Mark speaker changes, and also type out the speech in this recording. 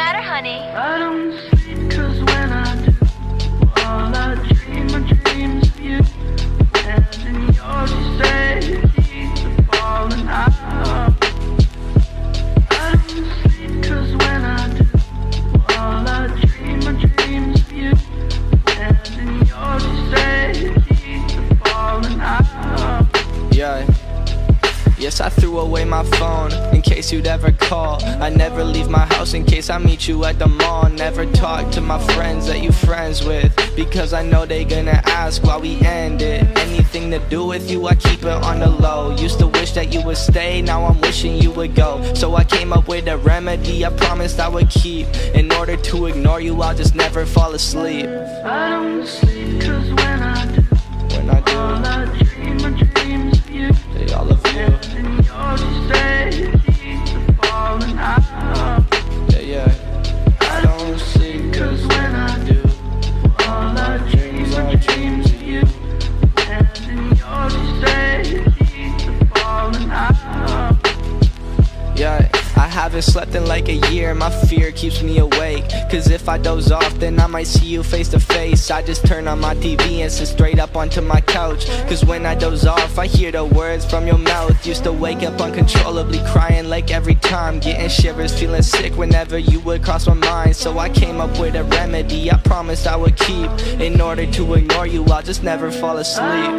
Speaker 1: Matter, honey?
Speaker 2: I
Speaker 3: threw away my phone in case you'd ever call. I never leave my house in case I meet you at the mall. Never talk to my friends that you friends with because I know they gonna ask why we ended. Anything to do with you, I keep it on the low. Used to wish that you would stay, now I'm wishing you would go. So I came up with a remedy I promised I would keep. In order to ignore you, I'll just never fall asleep.
Speaker 2: I don't sleep cause when
Speaker 3: haven't slept in like a year. My fear keeps me awake. Cause if I doze off, then I might see you face to face. I just turn on my TV and sit straight up onto my couch. Cause when I doze off, I hear the words from your mouth. Used to wake up uncontrollably crying like every time. Getting shivers, feeling sick whenever you would cross my mind. So I came up with a remedy I promised I would keep. In order to ignore you, I'll just never fall asleep.